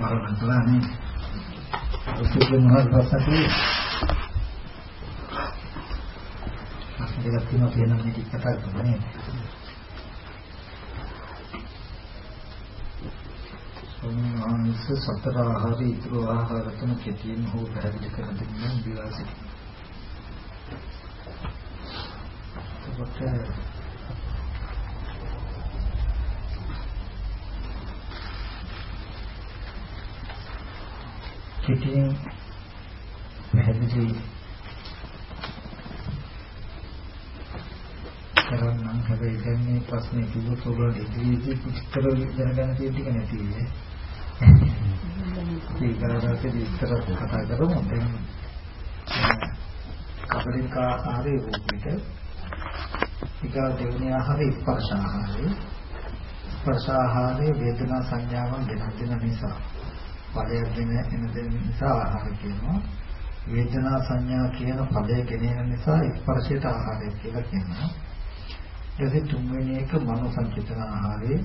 භාවනා කළා නේ. ඔසුදු මොනවද ප්‍රශ්න තියෙන්නේ? ප්‍රශ්න දෙකක් තියෙනවා කියන එක කතා කරනවා නේද? සම්මානස සතර ආහාර ඉතුරු ආහාර තුන කෙටියෙන් හෝ පැහැදිලි කර දෙන්න විලාසයි. එතකොට කෙටියෙන් පැහැදිලි කරන්නම් හැබැයි දැන් මේ ප්‍රශ්නේ කිව්වොත් ඔයගොල්ලෝ ඉදිරියේදී විස්තර දැනගන්න තියෙන ටික නැති වෙන්නේ. ඒකලට විස්තර කතා කරමු. දැන් කබලික ආහාරයේ රූපිත ඊගා දෙවෙනි ආහාරය ස්පර්ශ ආහාරය. ස්පර්ශ ආහාරයේ වේදනා සංඥාවන් ගෙනත් දෙන නිසා ඵලයක් දෙන එන දෙන නිසා ආහාර කියනවා. වේදනා සංඥා කියන ඵලය ගෙනෙන නිසා ස්පර්ශයට ආහාරය කියලා කියනවා. ඊට තුන්වෙනි එක මනෝ සංචිතන ආහාරයේ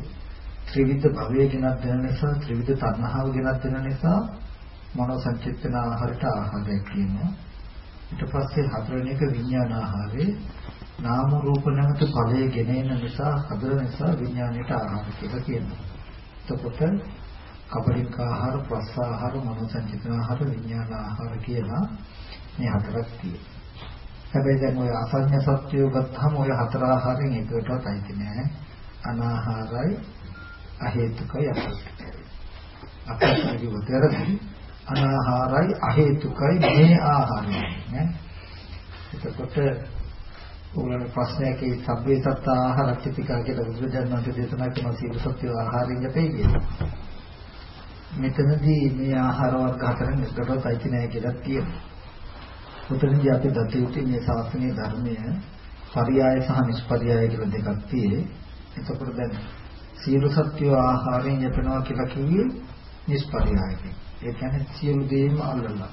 ත්‍රිවිධ භවය ගෙනත් දෙන නිසා ත්‍රිවිධ තණ්හාව ගෙනත් දෙන නිසා මනෝ සංචිතන ආහාරයට ආහාරය කියනවා. ඊට පස්සේ හතරවෙනි එක විඥාන ආහාරයේ නාම රූප නැමැති ඵලය ගෙනෙන නිසා හදන නිසා විඥාණයට ආහාර කියලා කියනවා. එතකොට කබලික ආහාර, ප්‍රසආහාර, මනෝසංචිතන ආහාර, විඥාන ආහාර කියලා මේ හතරක් තියෙනවා. හැබැයි දැන් ඔය අසඤ්ඤ සත්‍යය ගත්තාම ඔය හතර ආහාරයෙන් එකකටවත් අයිති නෑ. අනාහාරයි, අහේතුකයි, අපරිත්‍යයි. අපරිත්‍යයි වතරදී අනාහාරයි, අහේතුකයි මේ ආහාරය නේ. එතකොට උගලන ප්‍රශ්නයක සබ්බේ සත්ත ආහාර චිතිකා කියලා බුදුරජාණන් වහන්සේ දේශනා කරන සීල සත්‍ය ආහාරයෙන් යතේ කියලා. මෙතනදී මේ ආහාර වර්ග හතරෙන් එකකටවත් අයිති නැහැ කියලා කියනවා. උතනදී අපි දත යුතු මේ ශාස්ත්‍රීය ධර්මය පරියාය සහ නිෂ්පරියාය කියලා දෙකක් තියෙයි. එතකොට දැන් සියලු සත්‍ය ආහාරයෙන් යපනවා කියලා කිව්වේ නිෂ්පරියායකින්. ඒ කියන්නේ සියලු දේම අල්ලලා.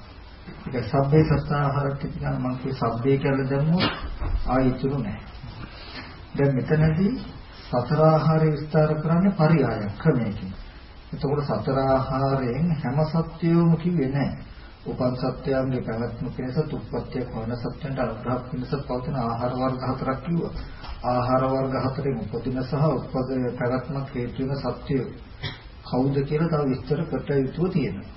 ඒක සබ්බේ සත්‍ය ආහාරත් කියන මම කිය සබ්බේ කියලා දැම්මොත් ආයිතුරු නැහැ. දැන් මෙතනදී සතර ආහාරය විස්තර කරන්නේ පරියාය ක්‍රමයකින්. එතකොට සතර ආහාරයෙන් හැම සත්‍යයම කිව්වේ නැහැ. උපන් සත්‍යයන්ගේ පැවැත්ම පිණිස උත්පත්තිය කොන සත්‍යයන්ට අනුග්‍රහ පිණිස පවතින ආහාර වර්ග හතරක් කිව්වා. ආහාර වර්ග හතරෙන් උපදින සහ උත්පද පැවැත්ම හේතු වෙන සත්‍ය කවුද කියලා තව විස්තර කොට යුතුව තියෙනවා.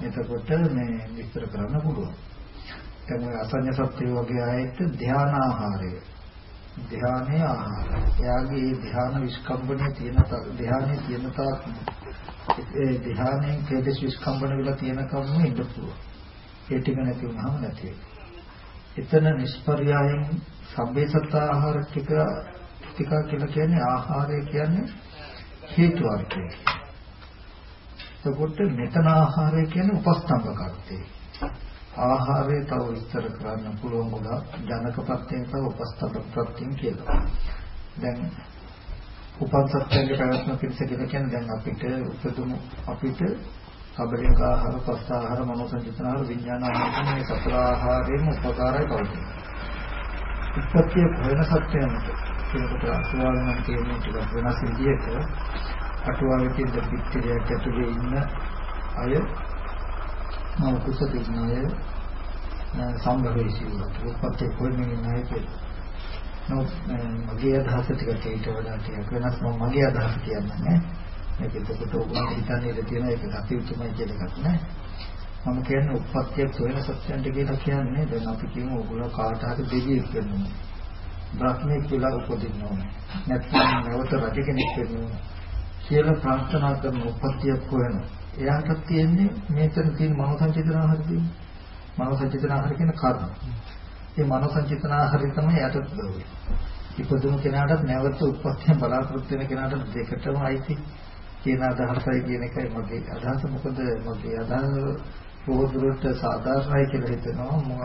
එතකොට මේ විස්තර කරන්න පුළුවන්. දැන් ඔය අසඤ්ඤ සත්‍ය වගේ ආයත ධානා ආහාරය ධ්‍යානයේ ආහාර. එයාගේ ධ්‍යාන විස්කම්බනේ තියෙන ධ්‍යානයේ තියෙන තාක් ඒ ධ්‍යානයෙන් ක්‍රේදස් විස්කම්බන වෙලා තියෙන කම ඉන්න පුළුවන්. ඒ ටික නැති වුණාම නැති එතන නිෂ්පර්යායෙන් සබ්බේ සත්ත ආහාර ටික ටික කියලා කියන්නේ ආහාරය කියන්නේ හේතු අර්ථය. එතකොට මෙතන ආහාරය කියන්නේ උපස්තම්භ කර්තේ. ආහාරය තව විස්තර කරන්න පුළුවන් ගොඩක් ජනකපත්යෙන් තව උපස්තප්‍රත්‍යයෙන් කියලා. දැන් උපස්තප්‍රත්‍යයේ පැවැත්ම පිළිස කියලා කියන්නේ දැන් අපිට උපදුණු අපිට කබලික ආහාර, පස්ස ආහාර, මනෝසංචිතන ආහාර, විඥාන ආහාර මේ සතර ආහාරයෙන් උපකාරයි පවතින. උපත්යේ වෙන සත්‍යයන්ට කියනකොට අසුවාලනම් කියන්නේ ටිකක් වෙනස් විදිහට අටුවාවේ තියෙන පිටිරියක් ඇතුලේ ඉන්න අය මම කුස දිනය සම්භවේශී උපත්තේ කොයිමින් නැහැ නමුත් මගේ අදහස ටිකක් ඊට වඩා ටිකක් වෙනස්. මම මගේ අදහස කියන්නේ මේක එතකොට ඔබලා හිතන්නේ තියෙන එක අතිඋතුමයි කියන එකක් නෑ මම කියන්නේ උප්පත්තියක් සොයන සත්‍යයන්ට කියලා කියන්නේ දැන් අපි කියමු ඔයගොල්ලෝ කාට හරි දෙවියෙක් වෙනවා. බ්‍රහ්මෙක් කියලා උපදින්න ඕනේ. නැත්නම් නැවත රජ කෙනෙක් වෙන්න ඕනේ කියලා ප්‍රාර්ථනා කරන උප්පත්තියක් හොයනවා. එයාට තියෙන්නේ මේතන තියෙන මනෝ සංචේතන ආහාර තියෙන්නේ. මනෝ සංචේතන ආහාර කියන කර්ම. මේ මනෝ සංචේතන ආහාරය තමයි යට දෝවේ. ඉපදුණු කෙනාට නැවත උත්පත්තිය බලාපොරොත්තු වෙන කෙනාට දෙකටම අයිති කියන අදහසයි කියන එකයි මගේ අදහස. මොකද මගේ අදහස පොදුරට සාධාරණයි කියලා හිතනවා. මම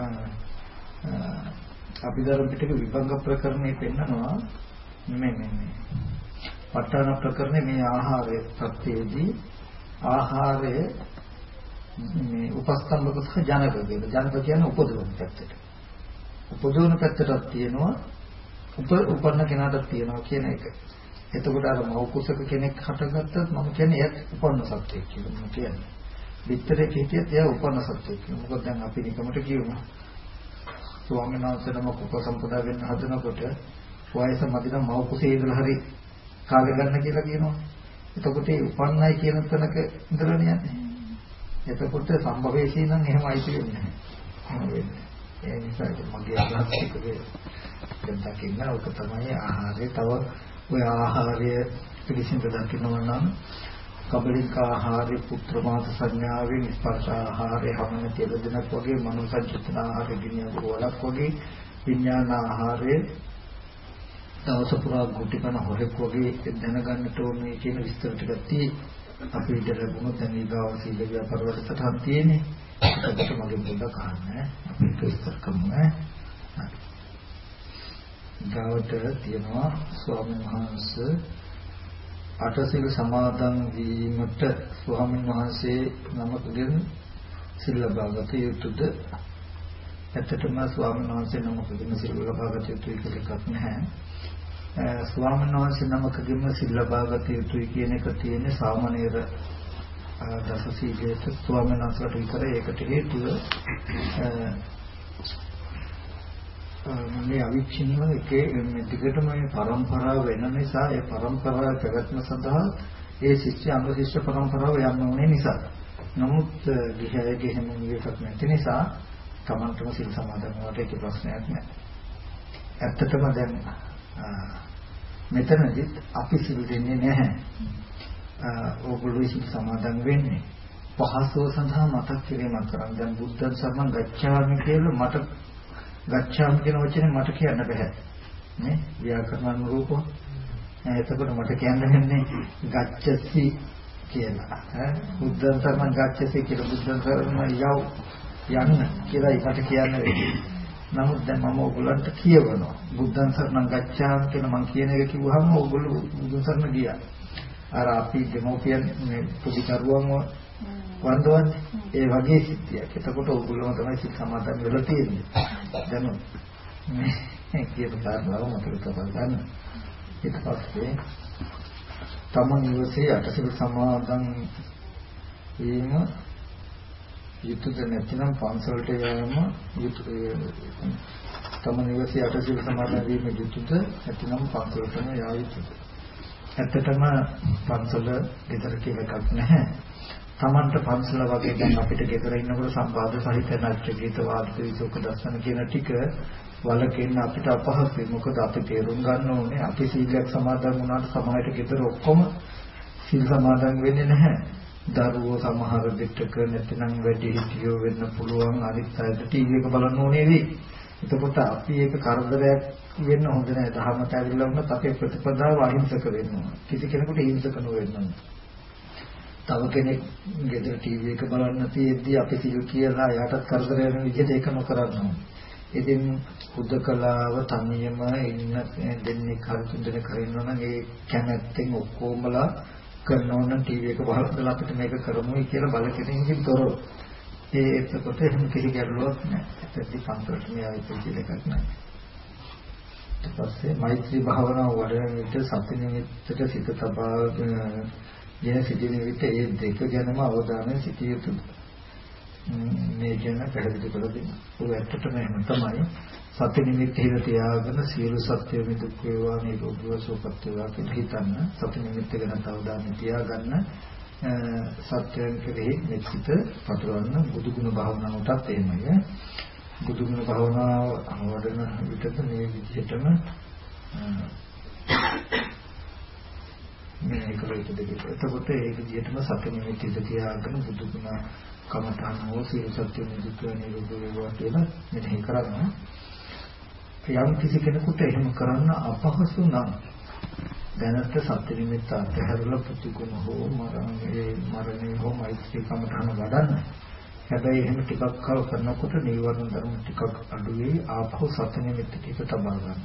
අභිධර්ම පිටක විභංග ප්‍රකරණේ පෙන්නනවා මේ මේ මේ. ප ဋ ාණ ප්‍රකරණේ මේ ආහාරයේ ප්‍රත්‍යයේදී ආහාරය මේ උපස්තම්භක සහ ජනක කියලා. ජනක කියන්නේ උපදවන පැත්තට. උපදවන පැත්තටත් තියෙනවා උප උපන්න කෙනාටත් තියෙනවා කියන එක. එතකොට අර මව කුසක කෙනෙක් හටගත්තත් මම කියන්නේ එයත් උපන්න සත්‍යයක් කියලා මම කියන්නේ. විතරේ හිටියත් එයා උපන්න සත්‍යයක් කියලා. මොකද දැන් අපි නිකමට කියමු. ස්වාමීන් වහන්සේ නමක් උපසම්පදා වෙන්න හදනකොට වයස මදිනම් මව කුසේ ඉඳලා හරි කාගේ ගන්න කියලා කියනවා. එතකොට ඒ උපන්නයි කියන තැනක ඉඳලා යන්නේ. එතකොට සම්භවේශී නම් එහෙමයි කියන්නේ නැහැ. ඒ නිසා මගේ අදහස් එකේ දැන් දකින්න ඔක තමයි ආහාරය. තව ඔය ආහාරය පිළිසිඳ දකින්නවා නම් කබලික ආහාරය පුත්‍ර මාත සංඥාවෙන් ස්පර්ශ ආහාරය හැමන කියලා දෙනක් වගේ මනෝසංචිතන ආහාරය ගිනියන වලක් වගේ විඥාන ආහාරය දවස පුරා ගුටි කන හොරෙක් වගේ දැනගන්නට ඕනේ කියන විස්තර ටිකක් තියෙයි. අපි විතර ලැබුණොත් දැන් ඊගාව සීල ව්‍යාපාර වලටත් තියෙන්නේ. ඒකට මගේ පොඩක් අහන්න. අපි ඒක විස්තර කරමු. ගාවට තියෙනවා ස්වාමීන් වහන්සේ අටසිල් සමාදන් වීමට ස්වාමීන් වහන්සේ නමකගෙන් සිල් ලබාගත යුතුද? ඇත්තටම ස්වාමීන් වහන්සේ නමකගෙන් සිල් ලබාගත යුතුයි කියලා එකක් නැහැ. ස්වාමීන් වහන්සේ නමකගෙම සිල් ලබාගත යුතුයි කියන එක තියෙන සාමනීර දස සීලයට ස්වාමීන් වහන්සේට විතර ඒකට හේතුව මේ අවිච්ඡින්නව එකේ මේ දිගටම මේ પરම්පරාව වෙන නිසා ඒ પરම්පරාව පැවැත්ම සඳහා ඒ ශිෂ්‍ය අංග ශිෂ්‍ය પરම්පරාව යන්න ඕනේ නිසා. නමුත් ගිහයගේ හැම නියකක් නැති නිසා තමන්ටම සිල් සමාදන් වලට ඒක ප්‍රශ්නයක් නැහැ ඇත්තටම දැන් මෙතනදිත් අපි සිල් දෙන්නේ නැහැ. ඕගොල්ලෝ සිල් සමාදන් වෙන්නේ පහසුව සඳහා මතක් කිරීමක් කරන් දැන් බුද්ධ සරණ ගච්ඡාමි කියලා මට ගච්ඡාමි කියන වචනේ මට කියන්න බෑ. නේ? ව්‍යාකරණ රූප. එතකොට මට කියන්න වෙන්නේ ගච්ඡසි කියලා. ඈ බුද්ධ සරණ ගච්ඡසි කියලා බුද්ධ සරණ යව් යන්න කියලා මට කියන්න වෙන්නේ. නමුත් දැන් මම ඕගොල්ලන්ට කියවනවා. බුද්ධං සරණං ගච්ඡාමි කියලා මම කියන එක කිව්වහම ඕගොල්ලෝ බුදුන් සරණ ගියා. අර අපි දෙමෝපියන් මේ පුදු කරුවන්ව වන්දවන්නේ ඒ වගේ සිද්ධියක්. එතකොට ඕගොල්ලෝම තමයි සිත් සමාදන් වෙලා තියෙන්නේ. දැන් මේ කියන කාරණාව මතක තබා ගන්න. ඊට පස්සේ තමන් ඉවසේ අටසිල් සමාදන් වීම යුතුයද නැතිනම් පන්සලට යෑම යුතුය තම නිවසේ අටසිල් සමාදන් වීම යුතුයද නැතිනම් පන්සලටම යා යුතුයද ඇත්තටම පන්සල ගෙදර කියලා එකක් නැහැ. තමන්ට පන්සල වගේ දැන් අපිට ගෙදර ඉන්නකොට සම්පාද සහිත නැත්නම් ගීත වාද්‍ය විසෝක දර්ශන කියන ටික වලකින් අපිට අපහසුයි. මොකද අපි තේරුම් ගන්න ඕනේ අපි සීලයක් සමාදන් වුණාට සමාජයට ගෙදර ඔක්කොම සීල් සමාදන් වෙන්නේ නැහැ. දරුවෝ සමහර දෙටක නැත්නම් වැඩි හිටියෝ වෙන්න පුළුවන් අනිත් අයට ටීවී එක බලන්න ඕනේ වෙයි. එතකොට අපි ඒක කරදරයක් වෙන්න හොඳ නැහැ. ධර්මයට ඇවිල්ලා වුණත් අපේ ප්‍රතිපදාව අහිංසක වෙන්න ඕන. කිසි කෙනෙකුට හිංසක නොවෙන්න ඕන. තව කෙනෙක් ගෙදර ටීවී එක බලන්න තියෙද්දි අපි සිල් කියලා එයාටත් කරදර වෙන විදිහට ඒක නොකරන්න ඕන. ඉතින් හුදකලාව තනියම ඉන්න දෙන්නේ කල් තුන් දෙනෙක් හරිනවා නම් ඒ කැමැත්තෙන් ඔක්කොමලා කරනවා නම් ටීවී එක බලලා අපිට මේක කරමුයි කියලා බලකිරීමකින් තොරව. ඒ එතකොට එහෙම කිසි ගැටලුවක් නැහැ. ඒකදී පන්සලට මේ ආයෙත් කියලා එකක් නැහැ. ඊට පස්සේ මෛත්‍රී භාවනාව වඩන විට සති නිමිත්තට සිත තබාගෙන ගෙන සිටින විට ඒ දෙක ගැනම අවධානය සිටිය යුතුයි. මේ ගැන පැහැදිලි කර දෙන්න. ਉਹ ඇත්තටම එහෙම තමයි. සති නිමිති හිත තියාගෙන සියලු සත්‍ය මිදුක් වේවා නිරෝධව සුවපත් වේවා කියලා හිතන්න. සති නිමිති ගැන අවධානය තියාගන්න සත්‍යයන් කෙරෙහි මෙච්චිත පතරවන්න බුදු ගුණ භාවනාවටත් එහෙමයි. බුදු ගුණ භාවනාව වඩන විටත මේ විදිහටම මේ කලිට දෙක. එතකොට ඒ විදිහටම සති නිමිති හිත තියාගෙන බුදු ගුණ කමඨාන හෝ සියලු සත්‍ය මිදුක් නිරෝධ වේවා කියලා මෙතන කරන්නේ යම් කිසි කෙනෙකුට එහෙම කරන්න අපහසු නම් දැනට සත්‍ය නිමිත්ත අත්හැරලා ප්‍රතිගුණ හෝ මරණේ මරණේ හෝ මෛත්‍රී කමඨාන වඩන්න. හැබැයි එහෙම ටිකක් කල් කරනකොට නීවරණ ධර්ම ටිකක් අඩු වෙයි ආපහු සත්‍ය නිමිත්ත ටික තබා ගන්න.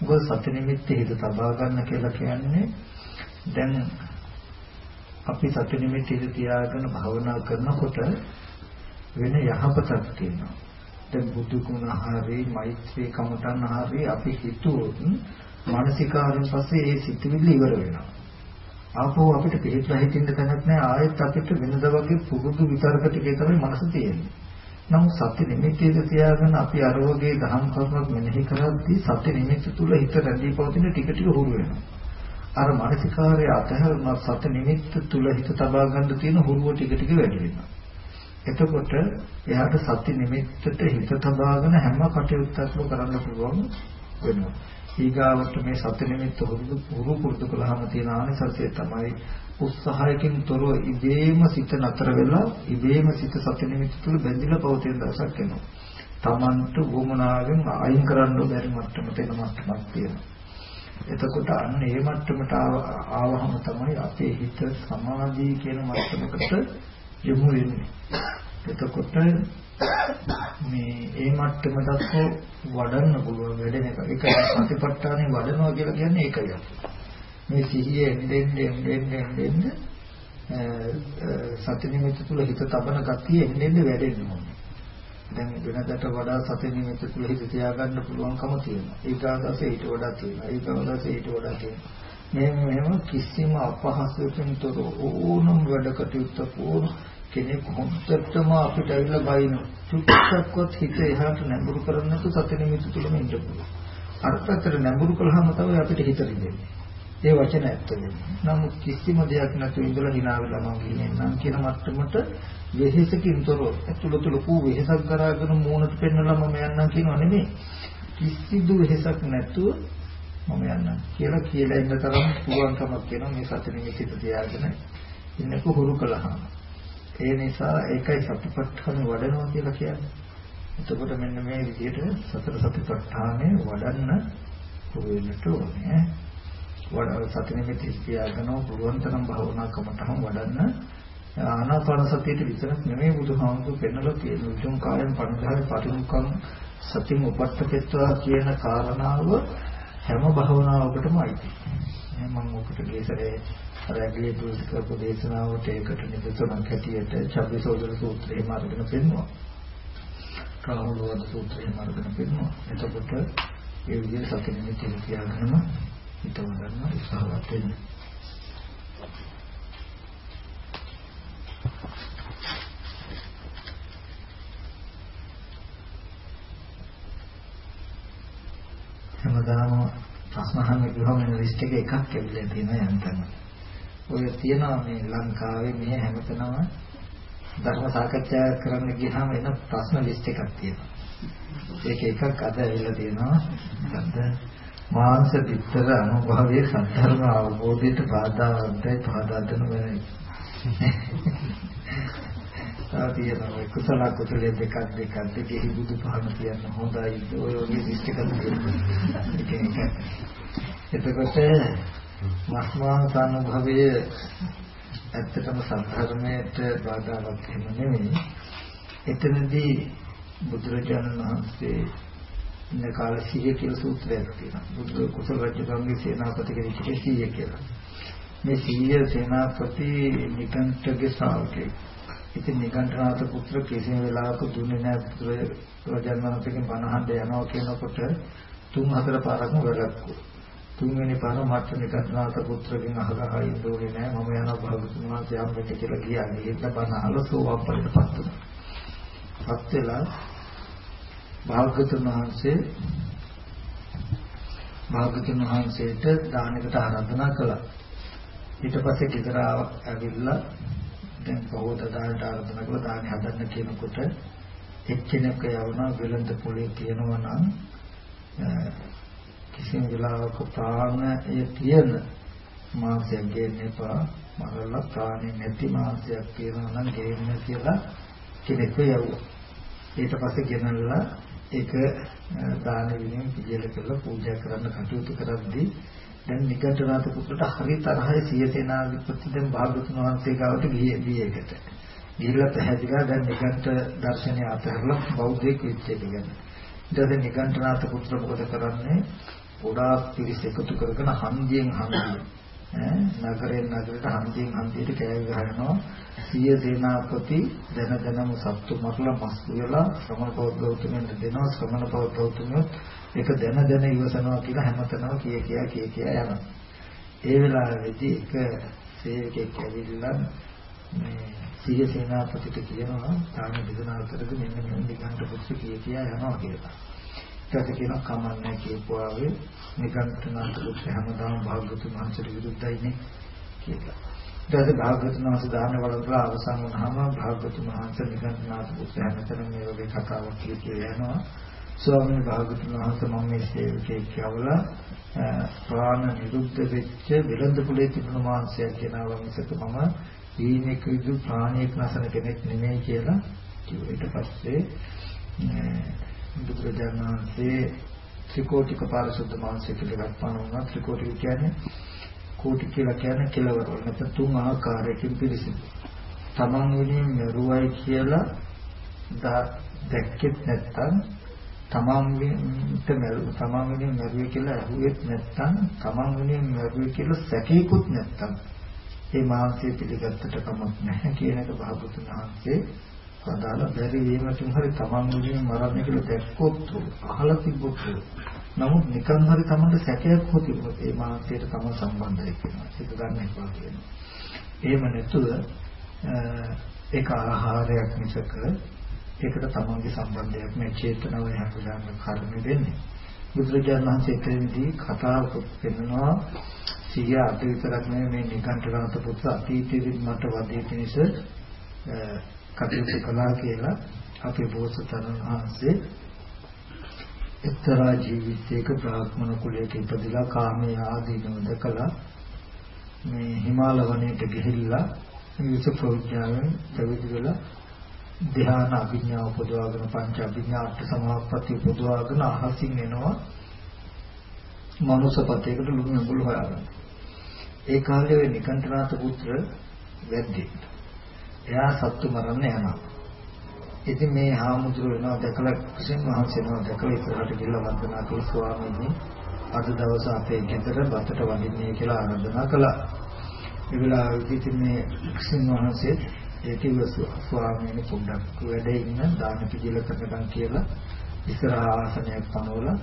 මොකද සත්‍ය නිමිත්ත හිත තබා ගන්න කියලා කියන්නේ දැන් අපි සත්‍ය නිමිත්ත හිත තියාගෙන භවනා කරනකොට වෙන යහපතක් තියෙනවා. දැන් බුදු ගුණ හරි මෛත්‍රී කමඨන් හරි අපි හිතුවොත් මානසිකාරයෙන් පස්සේ ඒ සිතිවිලි ඉවර වෙනවා. ආපහු අපිට පිළිපලා හිටින්න තැනක් නැහැ ආයෙත් අපිට වෙනද වගේ පුරුදු විතරක ටිකේ තමයි මනස තියෙන්නේ. නමුත් සත්‍ය නිමිතියද තියාගෙන අපි අර වගේ දහම් කරුණක් මෙනෙහි කරද්දී සත්‍ය නිමිති තුල හිත රැඳී පවතින ටික ටික හුරු වෙනවා. අර මානසිකාරය අතහැරුණා සත්‍ය නිමිත්ත තුල හිත තබා ගන්න තියෙන හුරුව ටික ටික වැඩි වෙනවා. එතකොට එයාට සත්‍ය නිමිත්තට හිත තබාගෙන හැම කටයුත්තක්ම කරන්න පුළුවන් වෙනවා. ඊගාවට මේ සත්‍ය නිමිත්ත හුරු පුරුදු කළාම තියෙන ආනිසංසය තමයි උත්සාහයකින් තොරව ඉබේම සිත නතර වෙලා ඉබේම සිත සත්‍ය නිමිත්ත තුළ බැඳිලා පවතින දවසක් එනවා. Tamanට වුමනාවෙන් අයින් කරන්න බැරි මට්ටමට එන මට්ටමක් තියෙනවා. එතකොට අන්න ඒ මට්ටමට ආවහම තමයි අපේ හිත සමාධිය කියන මට්ටමකට යොමු වෙන්නේ. එතකොට මේ ඒ මට්ටමට වඩන්න පුළුවන් වැඩෙන එක. ඒක සතිපට්ඨානේ වඩනවා කියලා කියන්නේ ඒකයි. මේ සිහිය එන්නේ එන්නේ එන්නේ සති නිමිති තුල හිත තබන ගතිය එන්නේ වැඩෙන්න ඕනේ. දැන් වෙනකට වඩා සති නිමිති තුල හිත තියාගන්න පුළුවන්කම තියෙනවා. ඒකාදසේ ඊට වඩා තියෙනවා. ඒකාදසේ ඊට වඩා තියෙනවා. මෙහෙම මෙහෙම කිසිම අපහසුකම් තොර ඕනම වැඩ කටයුත්තක් ඕන කෙනෙක් හොඳටම අපිට ඇවිල්ලා බයින චුට්ටක්වත් හිත එහාට නැඹුරු කරන්නේ නැතු සති නිමිති තුලම ඉන්න පුළුවන්. අර පැත්තට නැඹුරු කළාම තමයි අපිට හිත රිදෙන්නේ. ඒ වචන ඇත්ත වෙන්නේ. නමුත් කිසිම දෙයක් නැතුව ඉඳලා hina වෙලා මම කියන්නේ කියන මට්ටමට වෙහෙසකින් තොරව ඇතුළත ලොකු වෙහෙසක් කරගෙන මූණට පෙන්නලා මම යන්නම් කියනවා නෙමෙයි. කිසිදු වෙහෙසක් නැතුව මම යන්නම් කියලා කියලා ඉන්න තරම් පුළුවන්කමක් වෙනවා මේ සති නිමිති තියාගෙන ඉන්නක හුරු කළාම. ඒ නිසා ඒකයි සතිපට්ඨාන වඩනවා කියලා කියන්නේ. එතකොට මෙන්න මේ විදිහට සතර සතිපට්ඨානය වඩන්න වෙන්නට ඕනේ. වඩා සති නිමිති තියාගෙන පුළුවන් තරම් භාවනා කමටහන් වඩන්න ආනාපාන සතියට විතරක් නෙමෙයි බුදුහාමුදුරු පෙන්නලා තියෙන උතුම් කායම් පණිදාය පරිමුඛං සතින් උපට්ඨපෙත්වා කියන කාරණාව හැම භාවනාවකටම අයිති. මම ඔකට ගේසරේ අර ඇගලේ පුරුදු කරපු දේශනාවට ඒකට නිදසුනක් හැටියට චබ්බසෝදර සූත්‍රය මාර්ගන පෙන්වනවා. රාහුලවද සූත්‍රය මාර්ගන පෙන්වනවා. එතකොට ඒ විදිහට සති නිමිති තියාගෙනම හිතව ගන්න උත්සාහවත් වෙන්න. හැමදාම ප්‍රශ්න අහන්න ගිහම මේ ලිස්ට් එකේ එකක් ඇවිල්ලා තියෙනවා යන්තම්. ඔය තියෙනවා මේ ලංකාවේ මේ හැමතැනම ධර්ම සාකච්ඡා කරන්න ගියාම එන ප්‍රශ්න ලිස්ට් එකක් තියෙනවා. ඒක එකක් අද ඇවිල්ලා තියෙනවා. මොකද්ද? මාංශ විතර අනුභවයේ සත්‍යර්ම අවබෝධයට බාධාවන්තයි පාදාදන වෙනයි. තාතියනවා කුසල කුසල දෙකක් දෙකක් දෙකෙහි බුදු පහන කියන්න හොඳයි ඔය වගේ ලිස්ට් එකක් තියෙනවා. එතකොට මස්මාංශ අනුභවයේ ඇත්තටම සත්‍යධර්මයට බාධාවක් එහෙම නෙමෙයි. එතනදී බුදුරජාණන් වහන්සේ ඉන්න කාල සිහිය කියලා සූත්‍රයක් තියෙනවා. බුදු කුසල රජුගේ සේනාපති කෙනෙක් සිහිය කියලා. මේ සිහිය සේනාපති නිකන්ඨගේ ශ්‍රාවකෙක්. ඉතින් නිකන්ඨනාත පුත්‍ර කිසිම වෙලාවක දුන්නේ නැහැ බුදුරජාණන් වහන්සේගෙන් බණ අහන්න යනවා කියනකොට තුන් හතර පාරක්ම වැළක්වුවා. තුන්වෙනි පාර මත්තේ කර්ණාත පුත්‍රගෙන් අහගහ ඉන්න ඕනේ නෑ මම යනවා භාගතුන් වහන්සේ අම්මට කියලා කියන්නේ ඒක බණ අහලසෝ අපරිපත් වුණා. පත් වෙලා භාගතුන් වහන්සේ භාගතුන් වහන්සේට දානකට ආරාධනා කළා. ඊට පස්සේ ගෙදර ඇවිල්ලා දැන් බෞද්ධ දානට ආරාධනා කළා දානි හදන්න කියනකොට එක්කෙනෙක් යවනවා වෙලඳ පොලේ කියනවා නම් කිසිම වෙලාවක ප්‍රාණය තියෙන මාංශයක් ගේන්න එපා. මරලා ප්‍රාණය නැති මාංශයක් කියනවා නම් ගේන්න කියලා කෙනෙක් යවුවා. ඊට පස්සේ ගෙනල්ලා ඒක දාන විනයෙන් පිළියෙල කරලා පූජා කරන්න කටයුතු කරද්දී දැන් නිකටනාත පුත්‍රට හරි තරහයි සිය සේනාධිපති දැන් භාගතුන් වහන්සේ ගාවට ගියේ ගියේකට ගිහිල්ලා පැහැදිලා දැන් නිකන්ට දර්ශනය අතහැරලා බෞද්ධයෙක් වෙච්ච එක ගැන. ඊට පස්සේ නිකන්ටනාත පුත්‍ර මොකද කරන්නේ? ගොඩාක් පිරිස එකතු කරගෙන හන්දියෙන් හන්දිය. නගරෙන් නගරයට හන්දියෙන් හන්දියට කෑ ගහනවා. සිය සේනාපති දන දනම සත්තු මරලා මස් වියලා ශ්‍රමණ බෞද්ධතුන්ට දෙනවා. ශ්‍රමණ බෞද්ධතුන් ඒක දන දන ඉවසනවා කියලා හැමතැනම කිය කියා කිය කියා යනවා. ඒ වෙලාවේදී එක සේවකෙක් ඇවිල්ලා මේ සිය සේනාපතිට කියනවා තාම දෙදනාතරද මෙන්න මෙන්න නිකන්ට පුත්‍ර කිය කියා යනවා කියලා. ඊට කියනවා කමන්නේ කියපුවාවේ නිකන්තනාත පුත්‍ර හැමදාම භාග්‍යතුන් වහන්සේට විරුද්ධයිනේ කියලා. ඊට පස්සේ භාග්‍යතුන් වහන්සේ දාන වලදලා අවසන් වුණාම භාග්‍යතුන් වහන්සේ නිකන්තනාත පුත්‍ර හැමතැනම මේ වගේ කතාවක් කිය කිය යනවා. ස්වාමීන් වහන්සේ වහන්සේ මම මේ සේවකයෙක් කියවලා ප්‍රාණ නිරුද්ධ වෙච්ච විලඳ කුලේ තිබුණු මාංශයක් කියනවා මිසක මම ඊනෙක විදු ප්‍රාණියෙක් නැසන කෙනෙක් නෙමෙයි කියලා කිව්වා. ඊට පස්සේ බුදුරජාණන් වහන්සේ ත්‍රිකෝටික පාරිශුද්ධ මාංශය කියලා ගත්තාම වුණා ත්‍රිකෝටික කියන්නේ කෝටි කියලා කියන්නේ කෙලවර වල නැත්නම් තුන් ආකාරයකින් පිළිසිදු. තමන් වෙනින් මෙරුවයි කියලා දැක්කෙත් නැත්නම් තමන් වෙනින්ට මෙරු තමන් වෙනින් මෙරුවේ කියලා අහුවෙත් නැත්නම් තමන් වෙනින් මෙරුවේ කියලා සැකේකුත් නැත්නම් ඒ මාංශය පිළිගත්තට කමක් නැහැ කියන එක භාගතුන් වහන්සේ අදාළ බැරි වීමකින් හරි තමන් මුලින් මරන්න කියලා දැක්කොත් අහලා තිබ්බොත් නමුත් නිකන් හරි තමන්ට සැකයක් හො තිබුණොත් ඒ මානසිකයට තම සම්බන්ධයි කියනවා. ඒක ගන්න එපා කියනවා. එහෙම නැතුව ඒක ආහාරයක් මිසක ඒකට තමන්ගේ සම්බන්ධයක් මේ චේතනාව හැමදාම කර්ම වෙන්නේ. බුදුරජාණන් වහන්සේ එතනදී කතාවක පෙන්නනවා සිය අත විතරක් නෙමෙයි මේ නිකන්ඨනාත පුත්‍ර අතීතයේදී මට වදේ පිණිස කටයුතු කළා කියලා අපේ බෝසතාණන් වහන්සේ එක්තරා ජීවිතයක බ්‍රාහ්මණ කුලයක ඉපදිලා කාමයේ ආදීනව දැකලා මේ හිමාල වනයේට ගිහිල්ලා විස ප්‍රඥාවෙන් පැවිදි වෙලා ධ්‍යාන අභිඥා උපදවාගෙන පංච අභිඥා අට සමාපatti උපදවාගෙන අහසින් එනවා මනුසපතේකට ලුණු ඇඹුල් හොයාගන්න. ඒ කාලේ නිකණ්ඨනාත පුත්‍ර වැද්දෙක්. එයා සත්තු මරන්න යනවා. ඉතින් මේ හාමුදුරුවෝ වෙනවා දැකලා කිසිම මහන්සියනවා දැකලා ඉස්සරහට ගිහලා වන්දනා කළ ස්වාමීනි අද දවස අපේ ගෙදර බතට වඩින්නේ කියලා ආරාධනා කළා. ඒ වෙලාවේදී ඉතින් මේ කිසිම මහන්සිය ඒ කිව්ව ස්වාමීනි පොඩ්ඩක් වැඩේ ඉන්න දාන පිළිල කරගන්න කියලා ඉස්සරහ ආසනයක් පනවලා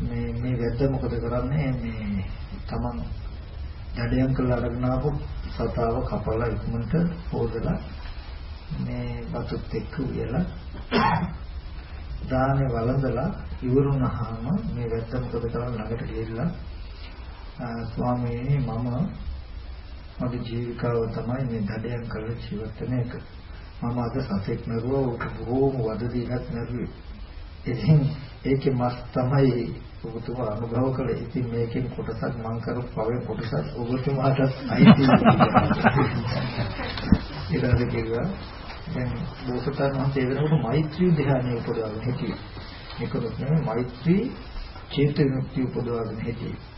මේ මේ වැද්ද මොකද කරන්නේ මේ තමන් දඩයන් කරලා අරගෙන ආපු සතාව කපලා ඉක්මනට හොදලා මේ බතුත් එක්ක උයලා දානේ වළඳලා ඉවරුනහම මේ වැද්ද මොකද කරන්නේ ළඟට ගිහිල්ලා ස්වාමීනි මම මගේ ජීවිකාව තමයි මේ දඩයන් කරලා ජීවත් වෙන එක. මම අද සතෙක් මරුවා උට බොහෝම වද දීලත් මරුවේ. ඉතින් ඒකේ මස් තමයි ඔබතුමා අනුභව කළේ. ඉතින් මේකෙන් කොටසක් මං කරපු පවේ කොටසක් ඔබතුමාට අයිති ඊට කිව්වා දැන් බෝසතාණන් වහන්සේ වෙනකොට මෛත්‍රී ධ්‍යානය උපදවගෙන හිටියේ. මේකත් නෙමෙයි මෛත්‍රී චේත විමුක්තිය උපදවගෙන හිටියේ.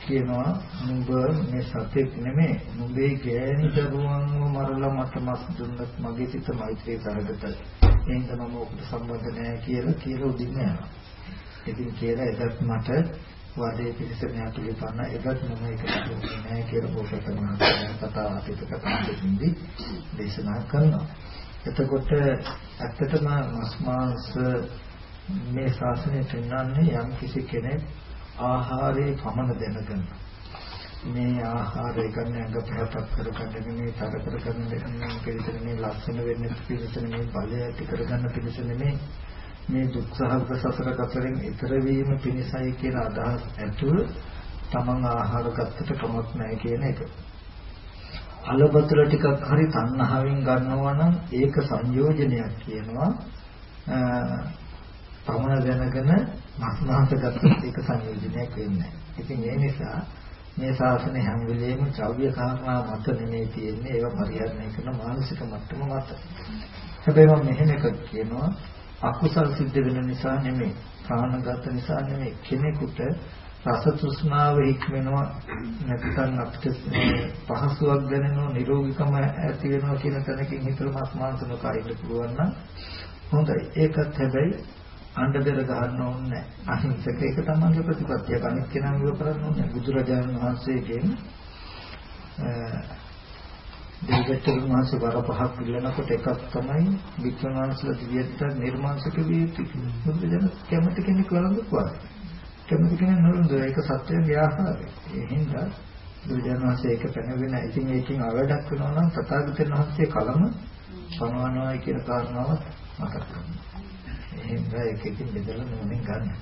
කියනවා නුඹ මේ සතෙක් නෙමෙයි නුඹේ ගෑණි දරුවන්ව මරලා මට මස් දුන්නත් මගේ සිත මෛත්‍රී සහගතයි. එහෙනම් මම ඔකට සම්බන්ධ නැහැ කියලා කියලා උදින්න යනවා. ඉතින් කියලා එදත් මට වදේ පිළිසරණ පිළිපන්න එදත් මම ඒක දුන්නේ නැහැ කියලා පොතේ මහත්මයා කතා අතීත කතා දෙකෙන්දී දේශනා කරනවා. එතකොට ඇත්තටම මස් මාංශ මේ ශාසනය පෙන්වන්නේ යම් කිසි කෙනෙක් ආහාරයේ පමණ දැනගන්න. මේ ආහාරය ගන්න අඟ පැහැපත් කරගන්න නෙමෙයි තර කරගන්න නෙමෙයි පිළිසෙන මේ ලක්ෂණ වෙන්නේ පිළිසෙන මේ බලය ඇති කරගන්න පිළිසෙන නෙමෙයි මේ දුක්සහගත සසර කතරෙන් ඈතර වීම පිණිසයි කියලා අදහස් ඇතුව තමන් ආහාර ගත්තට කමක් නැහැ කියන එක. අලබතල ටිකක් හරි තණ්හාවෙන් ගන්නවා නම් ඒක සංයෝජනයක් කියනවා. පමණ දැනගෙන මස්මාංශ ගත්තොත් ඒක සංයෝජනයක් වෙන්නේ නැහැ. ඉතින් ඒ නිසා මේ ශාසනය හැම වෙලෙම ද්‍රව්‍ය කාරණා මත නෙමෙයි තියෙන්නේ ඒවා පරිහරණය කරන මානසික මට්ටම මත. හැබැයි මම මෙහෙම එකක් කියනවා අකුසල් සිද්ධ වෙන නිසා නෙමෙයි ප්‍රාණගත නිසා නෙමෙයි කෙනෙකුට රස තෘෂ්ණාව හික්මෙනවා නැත්නම් අපිට පහසුවක් දැනෙනවා නිරෝගීකම ඇති වෙනවා කියන තැනකින් හිතලා මාස් මාංශ නොකා ඉන්න පුළුවන් නම් හොඳයි ඒකත් හැබැයි අඬදර ගහන්න ඕනේ අහිංසක ඒක තමයි ප්‍රතිපත්තිය. අනිත් කෙනා විව කරන්න ඕනේ බුදුරජාණන් වහන්සේගෙන් දෙවියන් වහන්සේ වර පහක් ඉල්ලනකොට එකක් තමයි වික්‍රම වහන්සේලා දිවියට නිර්මාංශක විය යුතු බුදුරජාණන් කැමති කෙනෙක් වළඳුවා කැමති කෙනෙක් නළුද ඒක සත්‍යයේ ආහාරය ඒ හින්දා බුදුරජාණන් වහන්සේ ඒක පැනගෙන ඉතින් ඒකෙන් අවඩක් වෙනවා නම් තථාගතයන් වහන්සේ කලම පනවනවා කියන කාරණාව මතක් කරගන්න. එහෙනම් ඒකකින් බෙදලා නෝනේ ගන්න.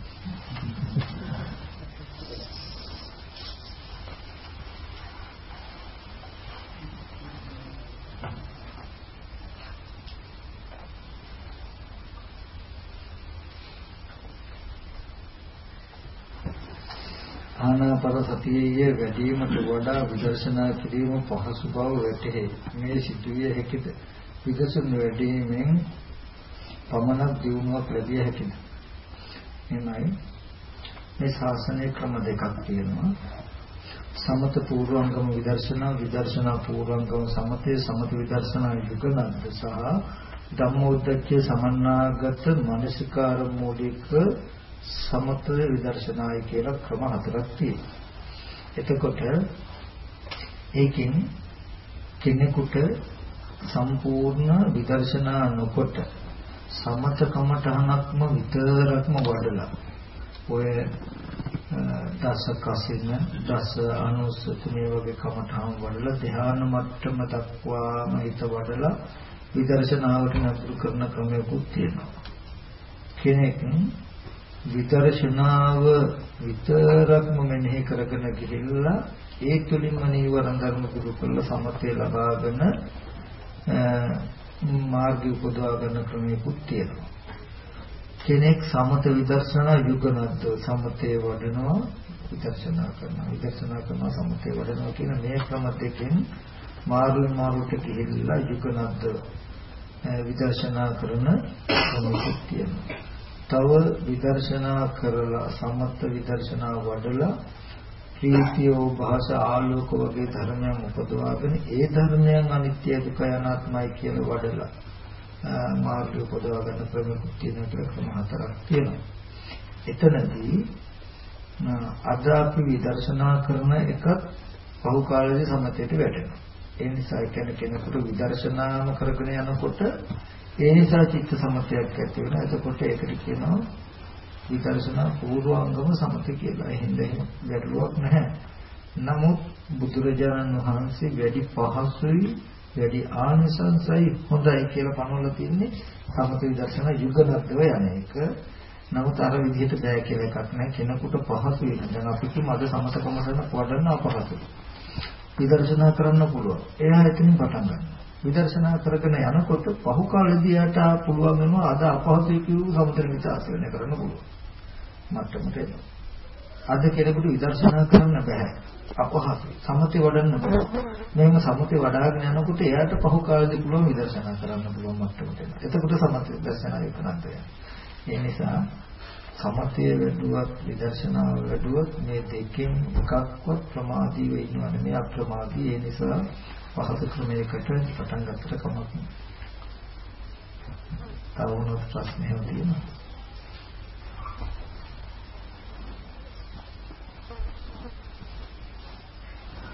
ආනාපාන සතියේ වැඩිවීමට වඩා විදර්ශනා කිරීම පහසු බව වැටහේ. මේ සිදුවිය හැකිද? විදර්ශන වැඩිවීමෙන් පමණක් දියුණුවක් ලැබිය හැකිද? එහෙමයි. මේ ශාසනයේ ක්‍රම දෙකක් තියෙනවා. සමත පූර්වංගම විදර්ශනා විදර්ශනා පූර්වංගම සමතේ සමත විදර්ශනා යුගනන්ද සහ ධම්මෝද්දච්ච සමන්නාගත මනසිකාර මූලික සමත විදර්ශනායි කියලා ක්‍රම හතරක් තියෙනවා. එතකොට ඒකෙන් කෙනෙකුට සම්පූර්ණ විදර්ශනා නොකොට සමත කමඨහනක්ම විතරක්ම වඩලා. ඔය දස කසින දස අනුස්සති මේ වගේ කමඨහන් වඩලා ධ්‍යාන මට්ටම දක්වාම හිත වඩලා විදර්ශනාවට නතුරු කරන ක්‍රමයකුත් තියෙනවා. කෙනෙක් විදර්ශනාව විතරක්ම මෙනෙහි කරගෙන ගිහිල්ලා ඒ තුලින්ම නීවරණ ධර්ම දුරු කරලා සමතය ලබාගෙන මාර්ගය උපදවා ගන්න ක්‍රමයකුත් තියෙනවා. කෙනෙක් සමත විදර්ශනා යුගනද්ද සමතේ වඩනවා විදර්ශනා කරනවා විදර්ශනා කරනවා සමතේ වඩනවා කියන මේ ක්‍රම දෙකෙන් මාරුන් මාරුට ගිහිල්ලා යුගනද්ද විදර්ශනා කරන ක්‍රමයක් තියෙනවා. තව විදර්ශනා කරලා සමත විදර්ශනා වඩලා ප්‍රීතියෝ භාෂ ආලෝක වගේ ධර්මයන් උපදවාගෙන ඒ ධර්මයන් අනිත්‍ය දුක අනාත්මයි කියලා වඩලා මාර්ගය උපදවා ගන්න ක්‍රමකුත් තියෙන ක්‍රම හතරක් තියෙනවා. එතනදී අද අපි විදර්ශනා කරන එකත් පහු කාලේදී සමතේට වැටෙනවා. ඒ නිසා කියන්නේ කෙනෙකුට විදර්ශනාම කරගෙන යනකොට ඒ නිසා චිත්ත සමතයක් ඇති වෙනවා. එතකොට ඒකට කියනවා විදර්ශනා පූර්වාංගම සමත කියලා. එහෙනම් එහෙම ගැටලුවක් නැහැ. නමුත් බුදුරජාණන් වහන්සේ වැඩි පහසුයි වැඩි ආනිසංසයි හොඳයි කියලා පනවලා තින්නේ සමත විදර්ශනා යුගනද්දව යන එක. නමුත් අර විදිහට බෑ කියලා එකක් නැහැ. කෙනෙකුට පහසු වෙන. දැන් අපි කිව්ව අද සමතකම කරන වඩන්න අපහසුයි. විදර්ශනා කරන්න පුළුවන්. එයා එතනින් පටන් ගන්නවා. විදර්ශනා කරගෙන යනකොට පහු කාලෙදී යට පුළුවන් වෙනවා අද අපහසුයි කියු සමුද්‍ර විචාරණය කරන්න පුළුවන්. මට්ටමට එනවා. අද කෙනෙකුට විදර්ශනා කරන්න බෑ. අපහසුයි. සමතේ වඩන්න බෑ. මේම සමතේ වඩාගෙන යනකොට එයාට පහු කාලෙදී පුළුවන් විදර්ශනා කරන්න පුළුවන් මට්ටමට එනවා. එතකොට සමතේ දර්ශනා විකනන්ත ඒ නිසා සමතේ වැඩුවත් විදර්ශනාව වැඩුවත් මේ දෙකෙන් එකක්වත් ප්‍රමාදී වෙන්නේ නැහැ. අප්‍රමාදී ඒ නිසා පහසු ක්‍රමයකට පටන් ගන්නට කමක් නෑ. තව මොනවද ප්‍රශ්න එහෙම තියෙනවා?